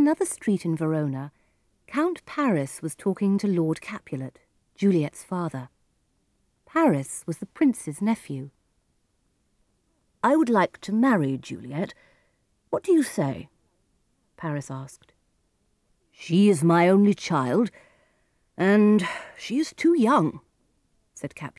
another street in Verona, Count Paris was talking to Lord Capulet, Juliet's father. Paris was the prince's nephew. I would like to marry Juliet. What do you say? Paris asked. She is my only child, and she is too young, said Capulet.